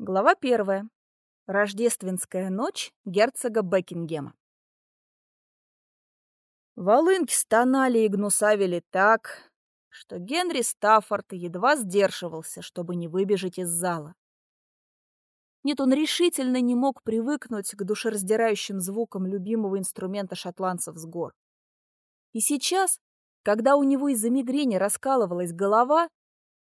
Глава первая. Рождественская ночь герцога Бекингема. Волынки стонали и гнусавили так, что Генри Стаффорд едва сдерживался, чтобы не выбежать из зала. Нет, он решительно не мог привыкнуть к душераздирающим звукам любимого инструмента шотландцев с гор. И сейчас, когда у него из-за мигрени раскалывалась голова,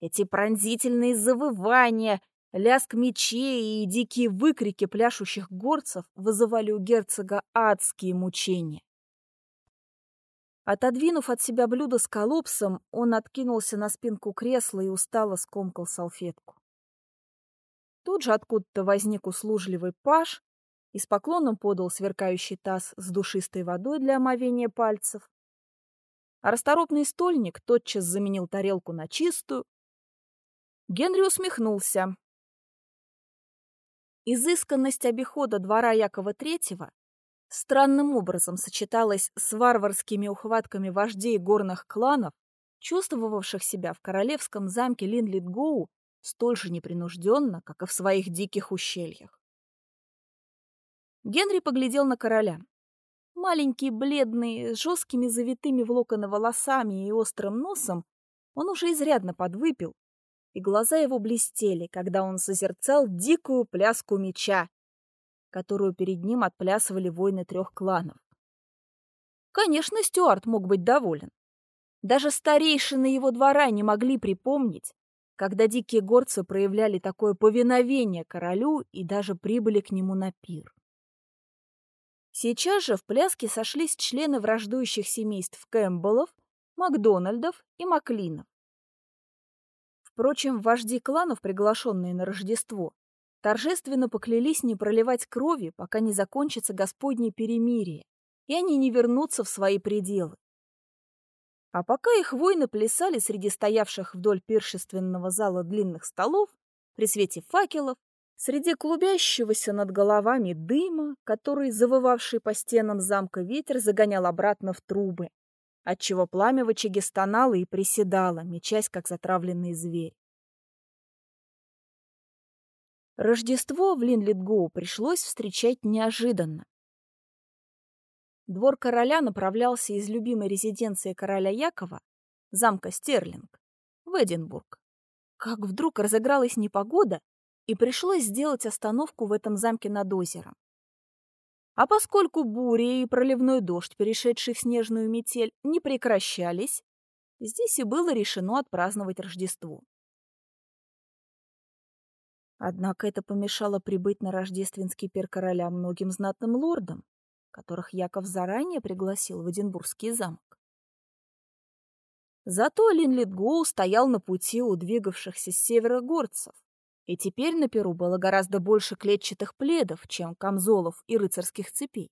эти пронзительные завывания — Лязг мечей и дикие выкрики пляшущих горцев вызывали у герцога адские мучения. Отодвинув от себя блюдо с колопсом, он откинулся на спинку кресла и устало скомкал салфетку. Тут же откуда-то возник услужливый паж и с поклоном подал сверкающий таз с душистой водой для омовения пальцев. А расторопный стольник тотчас заменил тарелку на чистую. Генри усмехнулся, Изысканность обихода двора Якова III странным образом сочеталась с варварскими ухватками вождей горных кланов, чувствовавших себя в королевском замке Линлитгоу столь же непринужденно, как и в своих диких ущельях. Генри поглядел на короля. Маленький, бледный, с жесткими завитыми в локоны волосами и острым носом, он уже изрядно подвыпил и глаза его блестели, когда он созерцал дикую пляску меча, которую перед ним отплясывали воины трех кланов. Конечно, Стюарт мог быть доволен. Даже старейшины его двора не могли припомнить, когда дикие горцы проявляли такое повиновение королю и даже прибыли к нему на пир. Сейчас же в пляске сошлись члены враждующих семейств Кэмпбеллов, Макдональдов и Маклинов. Впрочем, вожди кланов, приглашенные на Рождество, торжественно поклялись не проливать крови, пока не закончится Господне перемирие, и они не вернутся в свои пределы. А пока их воины плясали среди стоявших вдоль пиршественного зала длинных столов, при свете факелов, среди клубящегося над головами дыма, который, завывавший по стенам замка ветер, загонял обратно в трубы, отчего пламя в очаге стонало и приседало, мечась, как затравленный зверь. Рождество в Линлитгоу пришлось встречать неожиданно. Двор короля направлялся из любимой резиденции короля Якова, замка Стерлинг, в Эдинбург. Как вдруг разыгралась непогода, и пришлось сделать остановку в этом замке над озером. А поскольку буря и проливной дождь, перешедший в снежную метель, не прекращались, здесь и было решено отпраздновать Рождество. Однако это помешало прибыть на рождественский пир короля многим знатным лордам, которых Яков заранее пригласил в Эдинбургский замок. Зато Линлитгоу стоял на пути у двигавшихся с севера горцев, и теперь на Перу было гораздо больше клетчатых пледов, чем камзолов и рыцарских цепей.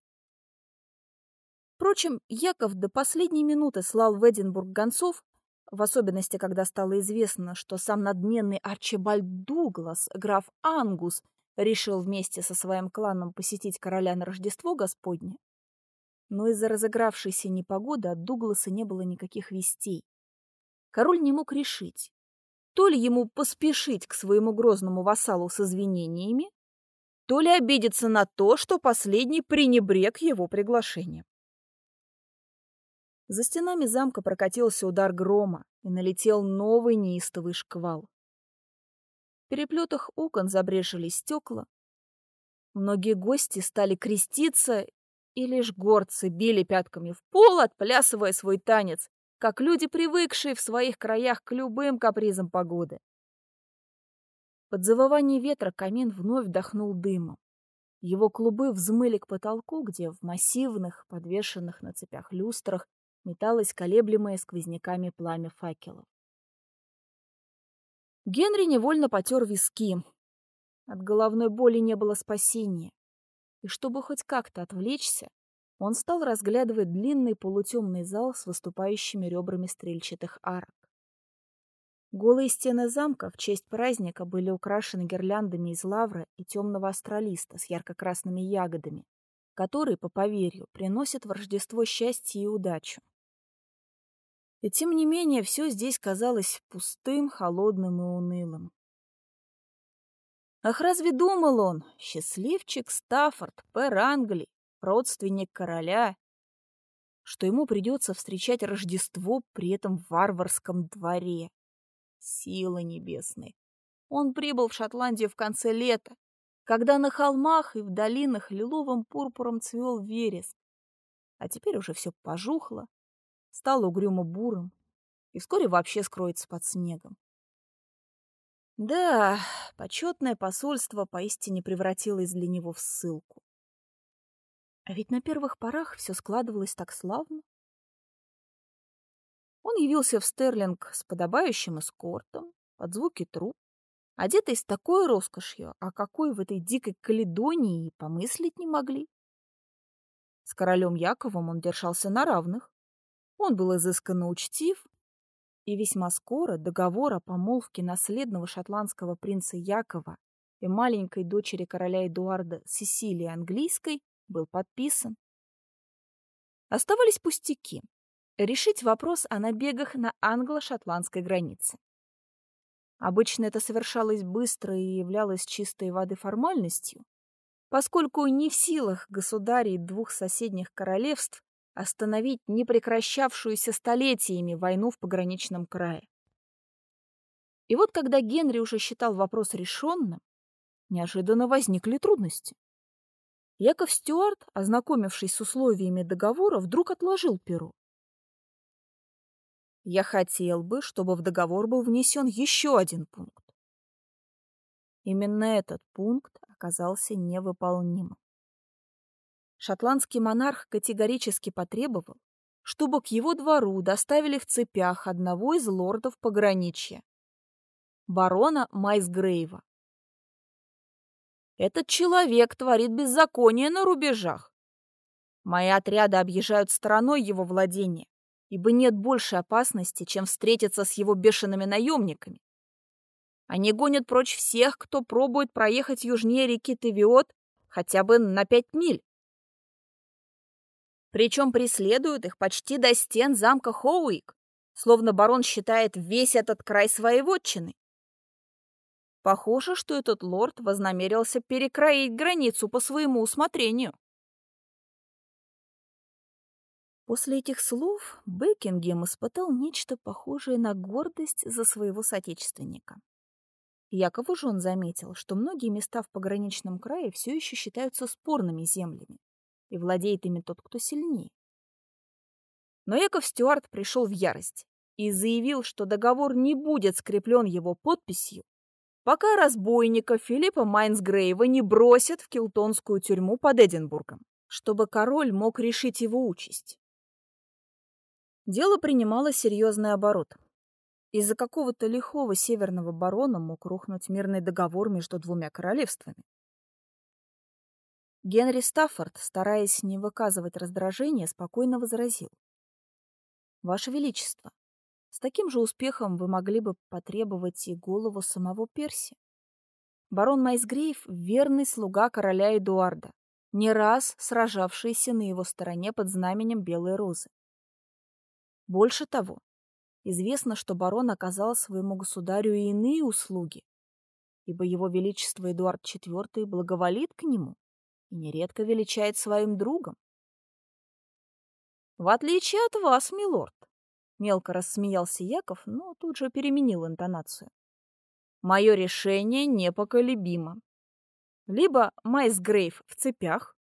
Впрочем, Яков до последней минуты слал в Эдинбург гонцов, в особенности, когда стало известно, что сам надменный Арчибальд Дуглас, граф Ангус, решил вместе со своим кланом посетить короля на Рождество Господне. Но из-за разыгравшейся непогоды от Дугласа не было никаких вестей. Король не мог решить, то ли ему поспешить к своему грозному вассалу с извинениями, то ли обидеться на то, что последний пренебрег его приглашением. За стенами замка прокатился удар грома, и налетел новый неистовый шквал. В переплетах окон забрежили стекла. Многие гости стали креститься, и лишь горцы били пятками в пол, отплясывая свой танец, как люди, привыкшие в своих краях к любым капризам погоды. Под завывание ветра камин вновь вдохнул дымом. Его клубы взмыли к потолку, где в массивных, подвешенных на цепях люстрах металось колеблемое сквозняками пламя факелов. Генри невольно потер виски. От головной боли не было спасения. И чтобы хоть как-то отвлечься, он стал разглядывать длинный полутемный зал с выступающими ребрами стрельчатых арок. Голые стены замка в честь праздника были украшены гирляндами из лавра и темного астролиста с ярко-красными ягодами, которые, по поверью, приносят в Рождество счастье и удачу. И тем не менее все здесь казалось пустым, холодным и унылым. Ах, разве думал он, счастливчик Стаффорд, пэр Англии, родственник короля, что ему придется встречать Рождество при этом варварском дворе? Силы небесные. Он прибыл в Шотландию в конце лета, когда на холмах и в долинах лиловым пурпуром цвел вереск. А теперь уже все пожухло, стало угрюмо бурым и вскоре вообще скроется под снегом. Да, почетное посольство поистине превратилось для него в ссылку. А ведь на первых порах все складывалось так славно. Он явился в Стерлинг с подобающим эскортом, под звуки труб, одетый с такой роскошью, о какой в этой дикой Каледонии помыслить не могли. С королем Яковом он держался на равных. Он был изысканно учтив, и весьма скоро договор о помолвке наследного шотландского принца Якова и маленькой дочери короля Эдуарда Сесилии Английской был подписан. Оставались пустяки. Решить вопрос о набегах на англо-шотландской границе. Обычно это совершалось быстро и являлось чистой воды формальностью, поскольку не в силах государей двух соседних королевств остановить непрекращавшуюся столетиями войну в пограничном крае. И вот когда Генри уже считал вопрос решенным, неожиданно возникли трудности. Яков Стюарт, ознакомившись с условиями договора, вдруг отложил перо. Я хотел бы, чтобы в договор был внесен еще один пункт. Именно этот пункт оказался невыполнимым шотландский монарх категорически потребовал, чтобы к его двору доставили в цепях одного из лордов пограничья, барона Майсгрейва. Этот человек творит беззаконие на рубежах. Мои отряды объезжают стороной его владения, ибо нет большей опасности, чем встретиться с его бешеными наемниками. Они гонят прочь всех, кто пробует проехать южнее реки Тевиот хотя бы на пять миль. Причем преследуют их почти до стен замка Хоуик, словно барон считает весь этот край своей вотчины. Похоже, что этот лорд вознамерился перекроить границу по своему усмотрению. После этих слов Бекингем испытал нечто похожее на гордость за своего соотечественника. Якову же он заметил, что многие места в пограничном крае все еще считаются спорными землями, и владеет ими тот, кто сильнее. Но Яков Стюарт пришел в ярость и заявил, что договор не будет скреплен его подписью, пока разбойника Филиппа Майнсгрейва не бросят в Килтонскую тюрьму под Эдинбургом, чтобы король мог решить его участь. Дело принимало серьезный оборот. Из-за какого-то лихого северного барона мог рухнуть мирный договор между двумя королевствами. Генри Стаффорд, стараясь не выказывать раздражения, спокойно возразил. «Ваше Величество, с таким же успехом вы могли бы потребовать и голову самого Перси. Барон Майсгрейв — верный слуга короля Эдуарда, не раз сражавшийся на его стороне под знаменем Белой Розы. Больше того, известно, что барон оказал своему государю и иные услуги, ибо его величество Эдуард IV благоволит к нему и нередко величает своим другом. «В отличие от вас, милорд», — мелко рассмеялся Яков, но тут же переменил интонацию. «Мое решение непоколебимо. Либо Майсгрейв в цепях,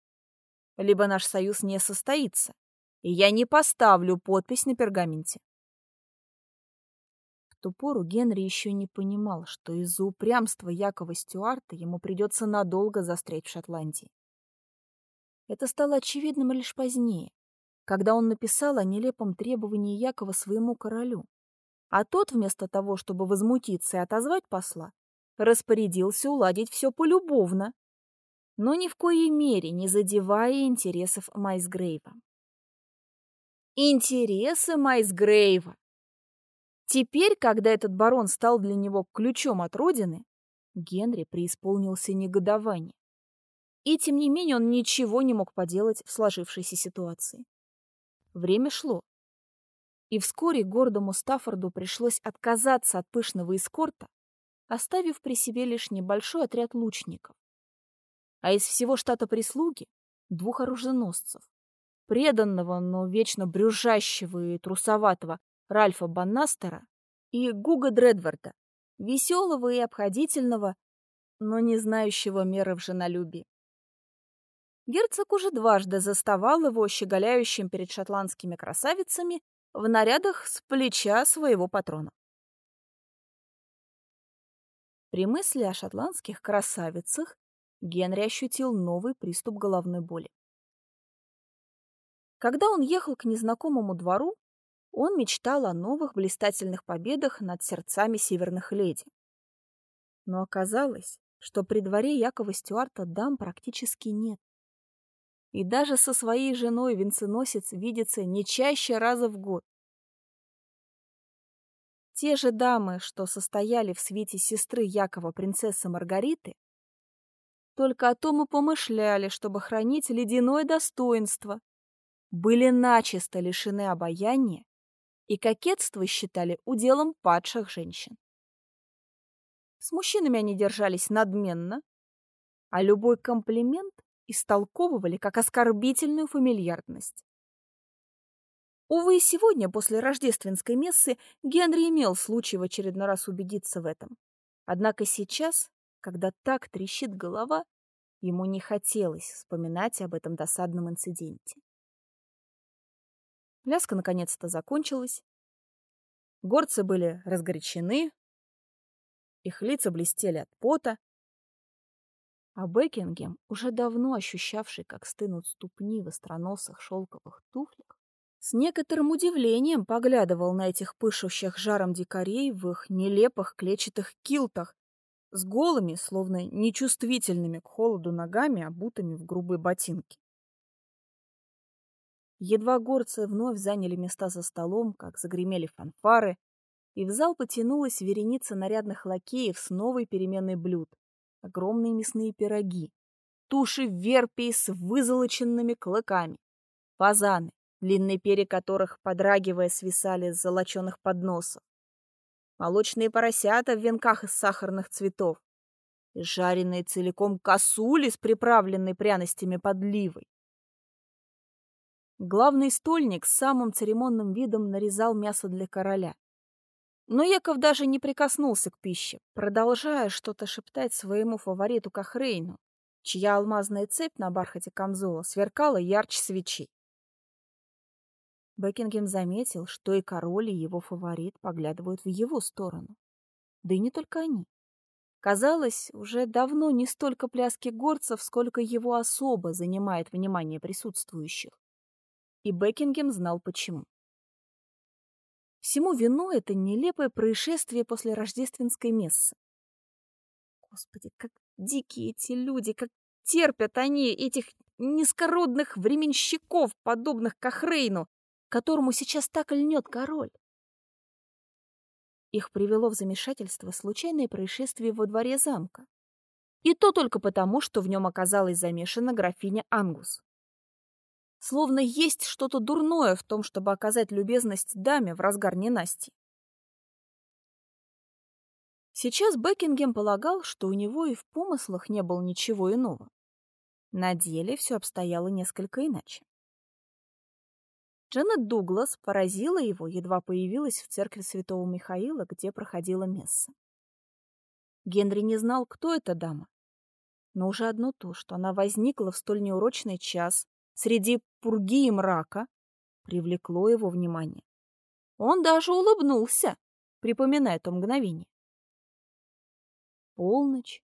либо наш союз не состоится, и я не поставлю подпись на пергаменте». В ту пору Генри еще не понимал, что из-за упрямства Якова Стюарта ему придется надолго застрять в Шотландии. Это стало очевидным лишь позднее, когда он написал о нелепом требовании Якова своему королю. А тот, вместо того, чтобы возмутиться и отозвать посла, распорядился уладить все полюбовно, но ни в коей мере не задевая интересов Майсгрейва. Интересы Майсгрейва! Теперь, когда этот барон стал для него ключом от родины, Генри преисполнился негодование. И тем не менее он ничего не мог поделать в сложившейся ситуации. Время шло. И вскоре гордому Стаффорду пришлось отказаться от пышного эскорта, оставив при себе лишь небольшой отряд лучников. А из всего штата прислуги — двух оруженосцев, преданного, но вечно брюзжащего и трусоватого Ральфа Баннастера и Гуга Дредварда, веселого и обходительного, но не знающего меры в женолюбии. Герцог уже дважды заставал его щеголяющим перед шотландскими красавицами в нарядах с плеча своего патрона. При мысли о шотландских красавицах Генри ощутил новый приступ головной боли. Когда он ехал к незнакомому двору, он мечтал о новых блистательных победах над сердцами северных леди. Но оказалось, что при дворе Якова Стюарта дам практически нет. И даже со своей женой венценосец видится не чаще раза в год. Те же дамы, что состояли в свете сестры Якова принцессы Маргариты, только о том и помышляли, чтобы хранить ледяное достоинство, были начисто лишены обаяния и кокетство считали уделом падших женщин. С мужчинами они держались надменно, а любой комплимент истолковывали как оскорбительную фамильярность. Увы, и сегодня, после рождественской мессы, Генри имел случай в очередной раз убедиться в этом. Однако сейчас, когда так трещит голова, ему не хотелось вспоминать об этом досадном инциденте. Пляска наконец-то закончилась. Горцы были разгорячены, их лица блестели от пота, а Бекингем, уже давно ощущавший, как стынут ступни в остроносых шелковых туфлях, с некоторым удивлением поглядывал на этих пышущих жаром дикарей в их нелепых клетчатых килтах, с голыми, словно нечувствительными к холоду ногами, обутыми в грубые ботинки. Едва горцы вновь заняли места за столом, как загремели фанфары, и в зал потянулась вереница нарядных лакеев с новой переменной блюд. Огромные мясные пироги, туши верпии с вызолоченными клыками, фазаны, длинные перья которых, подрагивая, свисали с золоченых подносов, молочные поросята в венках из сахарных цветов и жареные целиком косули с приправленной пряностями подливой. Главный стольник с самым церемонным видом нарезал мясо для короля. Но Яков даже не прикоснулся к пище, продолжая что-то шептать своему фавориту Кахрейну, чья алмазная цепь на бархате камзола сверкала ярче свечи. Бекингем заметил, что и король, и его фаворит поглядывают в его сторону. Да и не только они. Казалось, уже давно не столько пляски горцев, сколько его особо занимает внимание присутствующих и Бекингем знал почему. Всему виной это нелепое происшествие после рождественской мессы. Господи, как дикие эти люди, как терпят они этих низкородных временщиков, подобных Кахрейну, которому сейчас так льнет король. Их привело в замешательство случайное происшествие во дворе замка. И то только потому, что в нем оказалась замешана графиня Ангус. Словно есть что-то дурное в том, чтобы оказать любезность даме в разгар ненасти. Сейчас Бекингем полагал, что у него и в помыслах не было ничего иного. На деле все обстояло несколько иначе. Дженнет Дуглас поразила его, едва появилась в церкви святого Михаила, где проходила месса. Генри не знал, кто эта дама, но уже одно то, что она возникла в столь неурочный час среди пурги и мрака привлекло его внимание. Он даже улыбнулся, припоминая то мгновение. Полночь.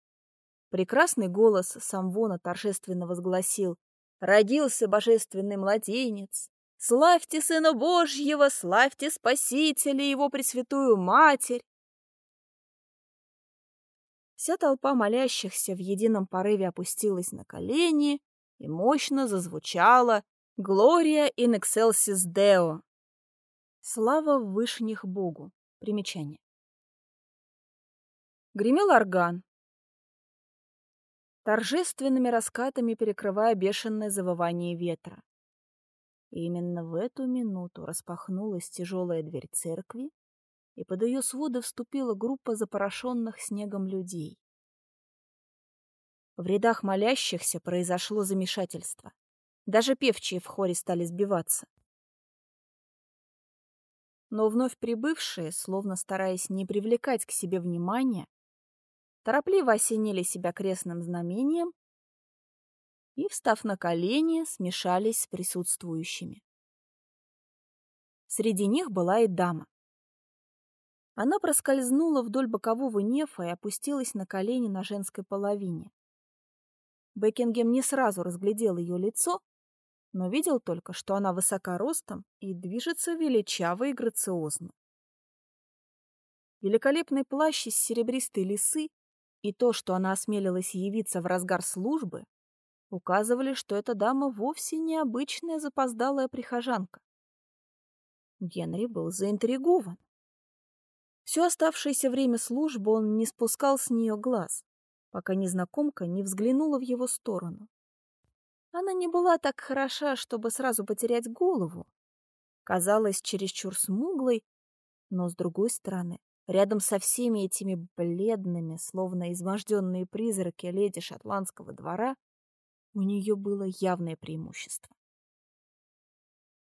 Прекрасный голос Самвона торжественно возгласил «Родился божественный младенец! Славьте Сына Божьего, славьте Спасителя, Его Пресвятую Матерь!» Вся толпа молящихся в едином порыве опустилась на колени и мощно зазвучало «Gloria in excelsis Deo» — «Слава вышних Богу». Примечание. Гремел орган, торжественными раскатами перекрывая бешеное завывание ветра. И именно в эту минуту распахнулась тяжелая дверь церкви, и под ее своды вступила группа запорошенных снегом людей. В рядах молящихся произошло замешательство. Даже певчие в хоре стали сбиваться. Но вновь прибывшие, словно стараясь не привлекать к себе внимания, торопливо осенили себя крестным знамением и, встав на колени, смешались с присутствующими. Среди них была и дама. Она проскользнула вдоль бокового нефа и опустилась на колени на женской половине. Бекингем не сразу разглядел ее лицо, но видел только, что она высока ростом и движется величаво и грациозно. Великолепный плащ из серебристой лисы и то, что она осмелилась явиться в разгар службы, указывали, что эта дама вовсе не обычная запоздалая прихожанка. Генри был заинтригован. Все оставшееся время службы он не спускал с нее глаз, пока незнакомка не взглянула в его сторону. Она не была так хороша, чтобы сразу потерять голову. Казалась чересчур смуглой, но, с другой стороны, рядом со всеми этими бледными, словно изможденные призраки леди шотландского двора, у нее было явное преимущество.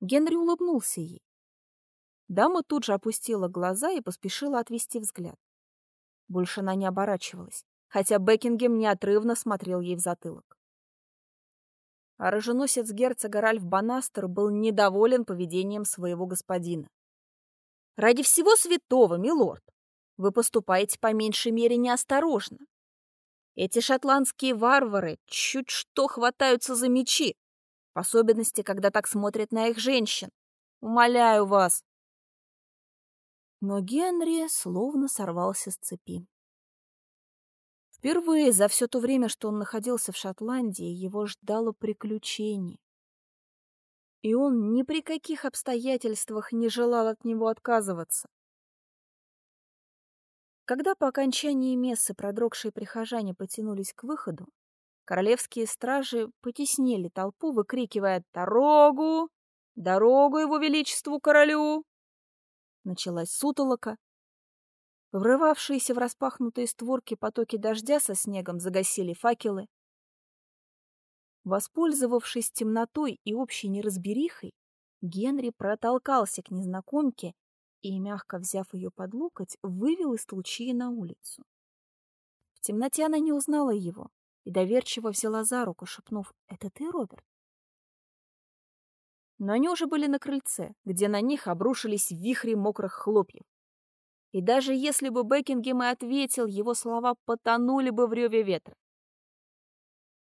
Генри улыбнулся ей. Дама тут же опустила глаза и поспешила отвести взгляд. Больше она не оборачивалась, хотя Бекингем неотрывно смотрел ей в затылок. А роженосец герцога Ральф Банастер был недоволен поведением своего господина. «Ради всего святого, милорд, вы поступаете по меньшей мере неосторожно. Эти шотландские варвары чуть что хватаются за мечи, в особенности, когда так смотрят на их женщин. Умоляю вас. Но Генри словно сорвался с цепи. Впервые за все то время, что он находился в Шотландии, его ждало приключение. И он ни при каких обстоятельствах не желал от него отказываться. Когда по окончании мессы продрогшие прихожане потянулись к выходу, королевские стражи потеснили толпу, выкрикивая «Дорогу! Дорогу его величеству королю!» Началась сутолока. Врывавшиеся в распахнутые створки потоки дождя со снегом загасили факелы. Воспользовавшись темнотой и общей неразберихой, Генри протолкался к незнакомке и, мягко взяв ее под локоть, вывел из толчии на улицу. В темноте она не узнала его и доверчиво взяла за руку, шепнув «Это ты, Роберт?» Но они уже были на крыльце, где на них обрушились вихри мокрых хлопьев. И даже если бы Бекингем и ответил, его слова потонули бы в реве ветра.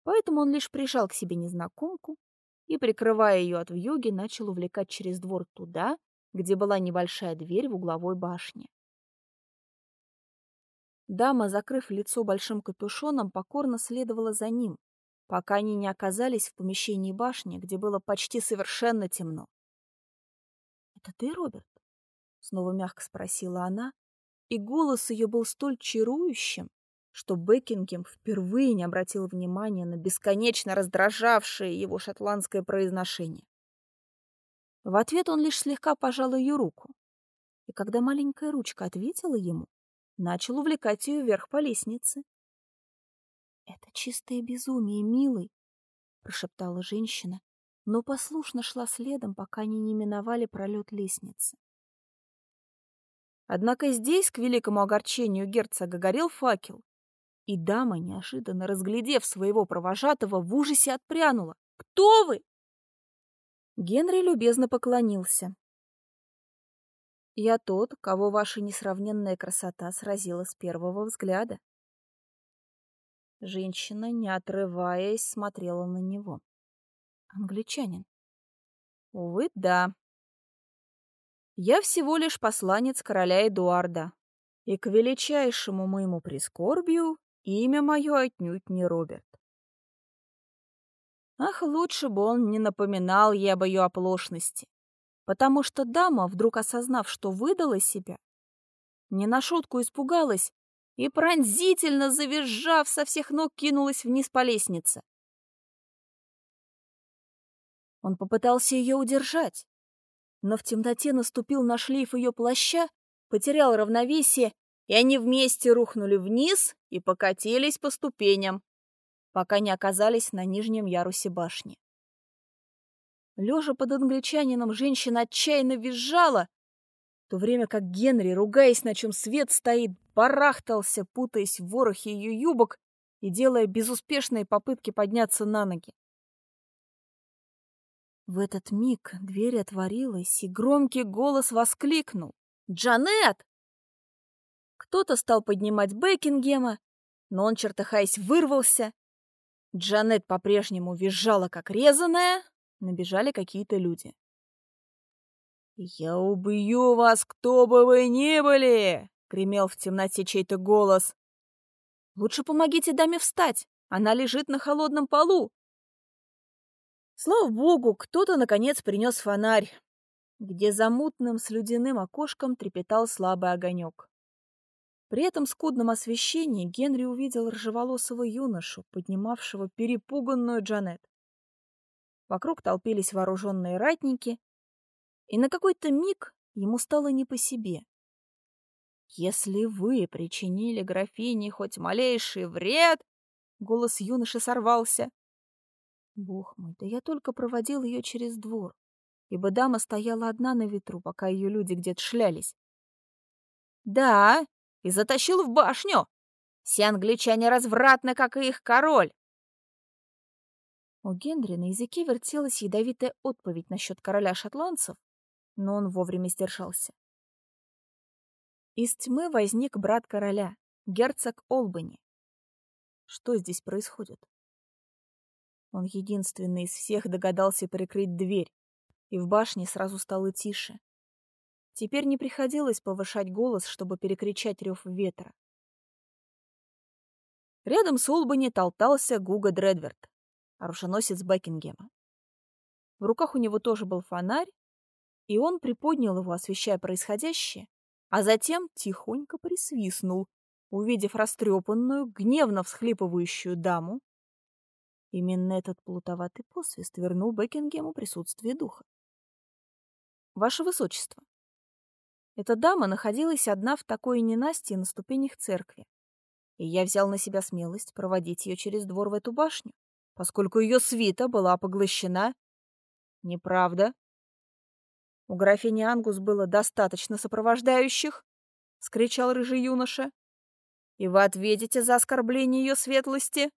Поэтому он лишь прижал к себе незнакомку и, прикрывая ее от вьюги, начал увлекать через двор туда, где была небольшая дверь в угловой башне. Дама, закрыв лицо большим капюшоном, покорно следовала за ним, пока они не оказались в помещении башни, где было почти совершенно темно. «Это ты, Роберт?» — снова мягко спросила она, и голос ее был столь чарующим, что Бекингем впервые не обратил внимания на бесконечно раздражавшее его шотландское произношение. В ответ он лишь слегка пожал ее руку. И когда маленькая ручка ответила ему, начал увлекать ее вверх по лестнице. «Это чистое безумие, милый», — прошептала женщина, но послушно шла следом, пока они не миновали пролет лестницы. Однако здесь, к великому огорчению герцога, горел факел, и дама, неожиданно разглядев своего провожатого, в ужасе отпрянула. «Кто вы?» Генри любезно поклонился. «Я тот, кого ваша несравненная красота сразила с первого взгляда». Женщина, не отрываясь, смотрела на него. «Англичанин?» «Увы, да. Я всего лишь посланец короля Эдуарда, и к величайшему моему прискорбию имя мое отнюдь не Роберт. Ах, лучше бы он не напоминал ей об ее оплошности, потому что дама, вдруг осознав, что выдала себя, не на шутку испугалась и, пронзительно завизжав, со всех ног кинулась вниз по лестнице. Он попытался ее удержать, но в темноте наступил на шлейф ее плаща потерял равновесие, и они вместе рухнули вниз и покатились по ступеням, пока не оказались на нижнем ярусе башни. Лежа под англичанином, женщина отчаянно визжала, в то время как Генри, ругаясь, на чем свет стоит, барахтался, путаясь в ворохе ее юбок и делая безуспешные попытки подняться на ноги. В этот миг дверь отворилась, и громкий голос воскликнул. «Джанет!» Кто-то стал поднимать Бекингема, но он, чертыхаясь, вырвался. Джанет по-прежнему визжала, как резаная. Набежали какие-то люди. «Я убью вас, кто бы вы ни были!» — гремел в темноте чей-то голос. «Лучше помогите даме встать, она лежит на холодном полу!» Слава богу, кто-то, наконец, принес фонарь, где за мутным слюдяным окошком трепетал слабый огонек. При этом скудном освещении Генри увидел рыжеволосого юношу, поднимавшего перепуганную Джанет. Вокруг толпились вооруженные ратники, и на какой-то миг ему стало не по себе. «Если вы причинили графине хоть малейший вред...» Голос юноши сорвался. «Бог мой, да я только проводил ее через двор, ибо дама стояла одна на ветру, пока ее люди где-то шлялись. «Да, и затащил в башню. Все англичане развратны, как и их король. У Генри на языке вертелась ядовитая отповедь насчет короля шотландцев, но он вовремя сдержался. Из тьмы возник брат короля, герцог Олбани. Что здесь происходит? Он единственный из всех догадался прикрыть дверь, и в башне сразу стало тише. Теперь не приходилось повышать голос, чтобы перекричать рев ветра. Рядом с Олбани толтался Гуга Дредверт, оруженосец Бекингема. В руках у него тоже был фонарь, и он приподнял его, освещая происходящее, а затем тихонько присвистнул, увидев растрепанную, гневно всхлипывающую даму. Именно этот плутоватый посвист вернул Бекингему присутствие духа. «Ваше Высочество, эта дама находилась одна в такой ненастье на ступенях церкви, и я взял на себя смелость проводить ее через двор в эту башню, поскольку ее свита была поглощена. Неправда. У графини Ангус было достаточно сопровождающих, — скричал рыжий юноша. И вы ответите за оскорбление ее светлости?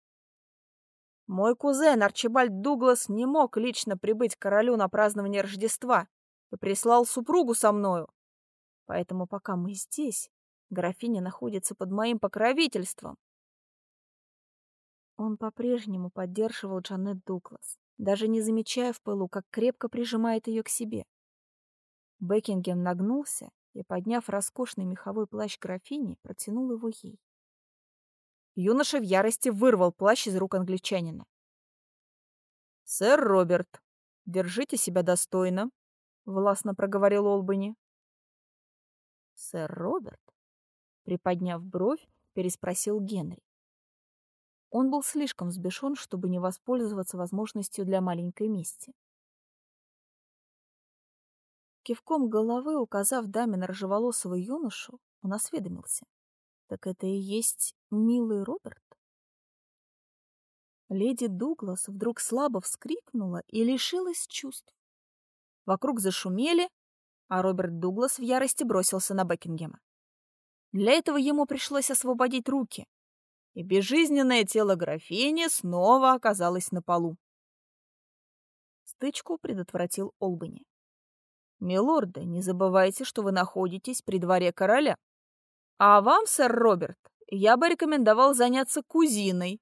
Мой кузен Арчибальд Дуглас не мог лично прибыть к королю на празднование Рождества и прислал супругу со мною. Поэтому пока мы здесь, графиня находится под моим покровительством. Он по-прежнему поддерживал Джанет Дуглас, даже не замечая в пылу, как крепко прижимает ее к себе. Бекингем нагнулся и, подняв роскошный меховой плащ графини, протянул его ей. Юноша в ярости вырвал плащ из рук англичанина. «Сэр Роберт, держите себя достойно», — властно проговорил Олбани. «Сэр Роберт?» Приподняв бровь, переспросил Генри. Он был слишком взбешен, чтобы не воспользоваться возможностью для маленькой мести. Кивком головы, указав даме на рыжеволосого юношу, он осведомился. «Так это и есть милый Роберт?» Леди Дуглас вдруг слабо вскрикнула и лишилась чувств. Вокруг зашумели, а Роберт Дуглас в ярости бросился на Бекингема. Для этого ему пришлось освободить руки, и безжизненное тело графини снова оказалось на полу. Стычку предотвратил Олбани. «Милорды, не забывайте, что вы находитесь при дворе короля. А вам, сэр Роберт, я бы рекомендовал заняться кузиной.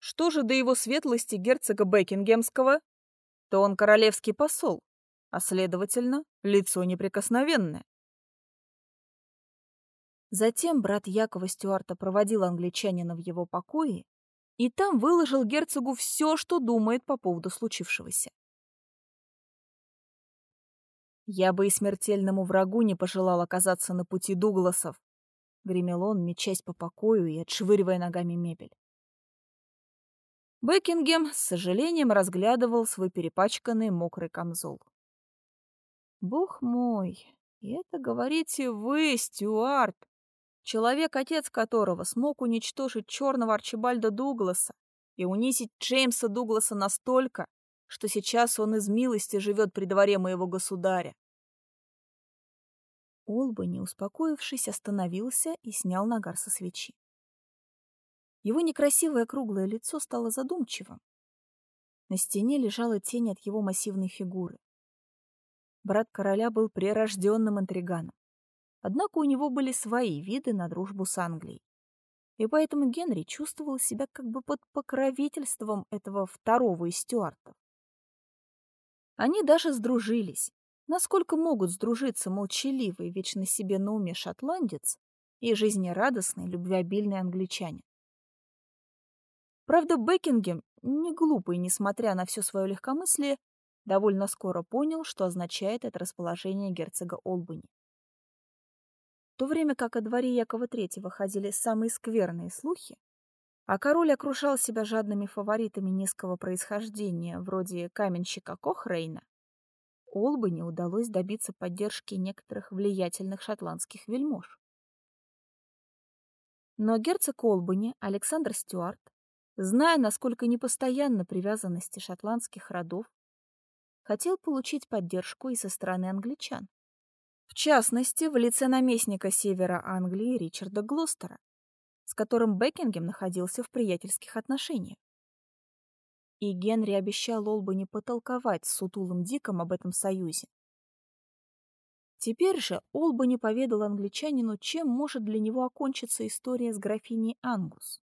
Что же до его светлости герцога Бекингемского, то он королевский посол, а, следовательно, лицо неприкосновенное. Затем брат Якова Стюарта проводил англичанина в его покое и там выложил герцогу все, что думает по поводу случившегося. «Я бы и смертельному врагу не пожелал оказаться на пути Дугласов», — гремел он, мечась по покою и отшвыривая ногами мебель. Бекингем с сожалением разглядывал свой перепачканный мокрый камзол. Бог мой, И это говорите вы, Стюарт, человек, отец которого смог уничтожить черного Арчибальда Дугласа и унизить Джеймса Дугласа настолько, что сейчас он из милости живет при дворе моего государя. Олбани, успокоившись, остановился и снял нагар со свечи. Его некрасивое круглое лицо стало задумчивым. На стене лежала тень от его массивной фигуры. Брат короля был прирожденным интриганом. Однако у него были свои виды на дружбу с Англией. И поэтому Генри чувствовал себя как бы под покровительством этого второго из стюартов. Они даже сдружились, насколько могут сдружиться молчаливый, вечно себе на уме шотландец и жизнерадостный, любвеобильный англичанин. Правда, Бекингем, не глупый, несмотря на все свое легкомыслие, довольно скоро понял, что означает это расположение герцога Олбани. В то время как о дворе Якова III ходили самые скверные слухи, а король окружал себя жадными фаворитами низкого происхождения, вроде каменщика Кохрейна, Олбани удалось добиться поддержки некоторых влиятельных шотландских вельмож. Но герцог Олбани, Александр Стюарт, зная, насколько непостоянна привязанности шотландских родов, хотел получить поддержку и со стороны англичан. В частности, в лице наместника севера Англии Ричарда Глостера, с которым Бекингем находился в приятельских отношениях. И Генри обещал Олбани потолковать с сутулым Диком об этом союзе. Теперь же Олбани поведал англичанину, чем может для него окончиться история с графиней Ангус.